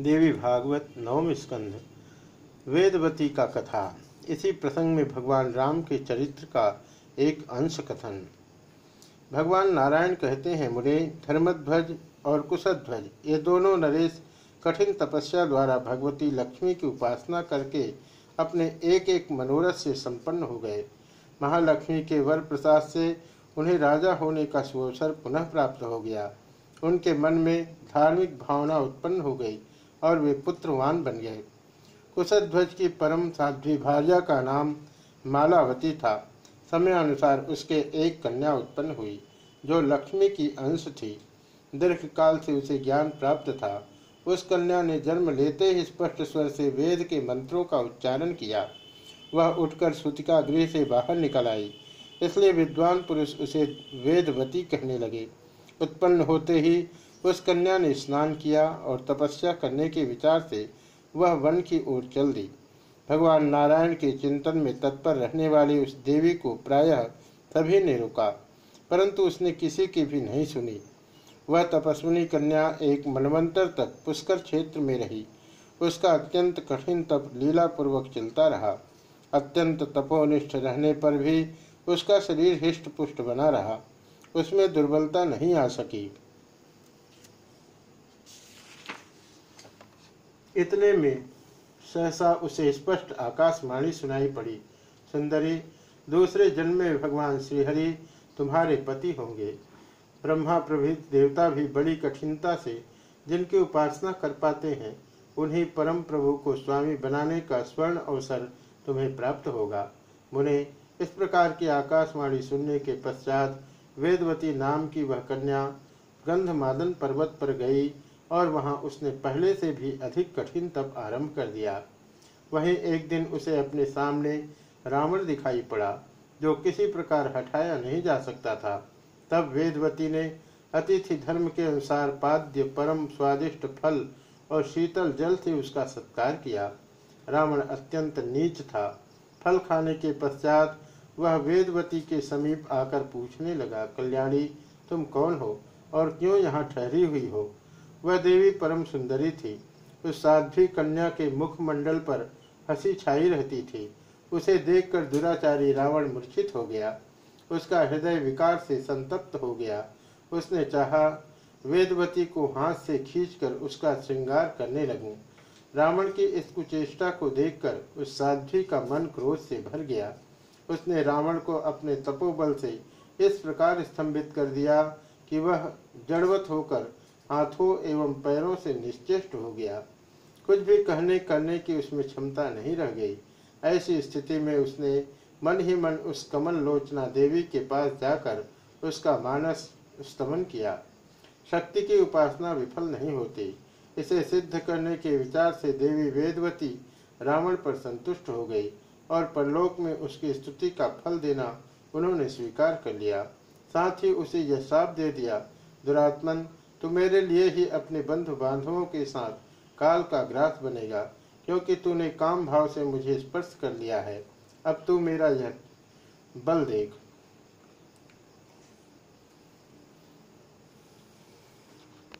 देवी भागवत नवम स्कंध, वेदवती का कथा। इसी प्रसंग में भगवान राम के चरित्र का एक अंश कथन। भगवान नारायण कहते हैं मुरे धर्मध्वज और कुशध्वज, ये दोनों नरेश कठिन तपस्या द्वारा भगवती लक्ष्मी की उपासना करके अपने एक एक मनोरथ से संपन्न हो गए। महालक्ष्मी के वर प्रसाद से उन्हें राजा होने का सुअवसर पुनः प्राप्त हो गया। उनके मन में धार्मिक भावना उत्पन्न हो गई। और वे पुत्रवान बन गए। कुशध्वज की परम साध्वी भार्या का नाम मालावती था। समय अनुसार उसके एक कन्या उत्पन्न हुई, जो लक्ष्मी की अंश थी। दीर्घ काल से उसे ज्ञान प्राप्त था। उस कन्या ने जन्म लेते ही स्पष्ट स्वर से वेद के मंत्रों का उच्चारण किया। वह उठकर सुतिका गृह से बाहर निकल आई। इसलिए विद्वान पुरुष उसे वेदवती कहने लगे। उत्पन्न होते ही उस कन्या ने स्नान किया और तपस्या करने के विचार से वह वन की ओर चल दी। भगवान नारायण के चिंतन में तत्पर रहने वाली उस देवी को प्रायः सभी ने रोका, परंतु उसने किसी की भी नहीं सुनी। वह तपस्विनी कन्या एक मनवंतर तक पुष्कर क्षेत्र में रही। उसका अत्यंत कठिन तप लीलापूर्वक चलता रहा। अत्यंत तपोनिष्ठ रहने पर भी उसका शरीर हिष्ट पुष्ट बना रहा। उसमें दुर्बलता नहीं आ सकी। इतने में सहसा उसे स्पष्ट आकाशवाणी सुनाई पड़ी। सुंदरी, दूसरे जन्म में भगवान श्रीहरि तुम्हारे पति होंगे। ब्रह्मा प्रभृत देवता भी बड़ी कठिनता से जिनकी उपासना कर पाते हैं, उन्हीं परम प्रभु को स्वामी बनाने का स्वर्ण अवसर तुम्हें प्राप्त होगा। मुने, इस प्रकार की आकाशवाणी सुनने के पश्चात वेदवती नाम की वह कन्या गंधमादन पर्वत पर गई और वहाँ उसने पहले से भी अधिक कठिन तप आरंभ कर दिया। वहीं एक दिन उसे अपने सामने रावण दिखाई पड़ा, जो किसी प्रकार हटाया नहीं जा सकता था। तब वेदवती ने अतिथि धर्म के अनुसार पाद्य परम स्वादिष्ट फल और शीतल जल से उसका सत्कार किया। रावण अत्यंत नीच था। फल खाने के पश्चात वह वेदवती के समीप आकर पूछने लगा, कल्याणी, तुम कौन हो और क्यों यहाँ ठहरी हुई हो? वह देवी परम सुंदरी थी। उस साध्वी कन्या के मुखमंडल पर हँसी छाई रहती थी। उसे देखकर दुराचारी रावण मूर्छित हो गया। उसका हृदय विकार से संतप्त हो गया। उसने चाहा, वेदवती को हाथ से खींचकर उसका श्रृंगार करने लगूं। रावण की इस कुचेष्टा को देखकर उस साध्वी का मन क्रोध से भर गया। उसने रावण को अपने तपोबल से इस प्रकार स्तंभित कर दिया कि वह जड़वत होकर हाथों एवं पैरों से निश्चेष्ट हो गया। कुछ भी कहने करने की उसमें क्षमता नहीं रह गई। ऐसी स्थिति में उसने मन ही मन उस कमल लोचना देवी के पास जाकर उसका मानस स्तमन किया। शक्ति की उपासना विफल नहीं होती। इसे सिद्ध करने के विचार से देवी वेदवती रावण पर संतुष्ट हो गई और परलोक में उसकी स्तुति का फल देना उन्होंने स्वीकार कर लिया। साथ ही उसे यह साप दे दिया, दुरात्मन तू मेरे लिए ही अपने बंधु बांधवों के साथ काल का ग्रास बनेगा, क्योंकि तूने काम भाव से मुझे स्पर्श कर लिया है। अब तू मेरा यह बल देख।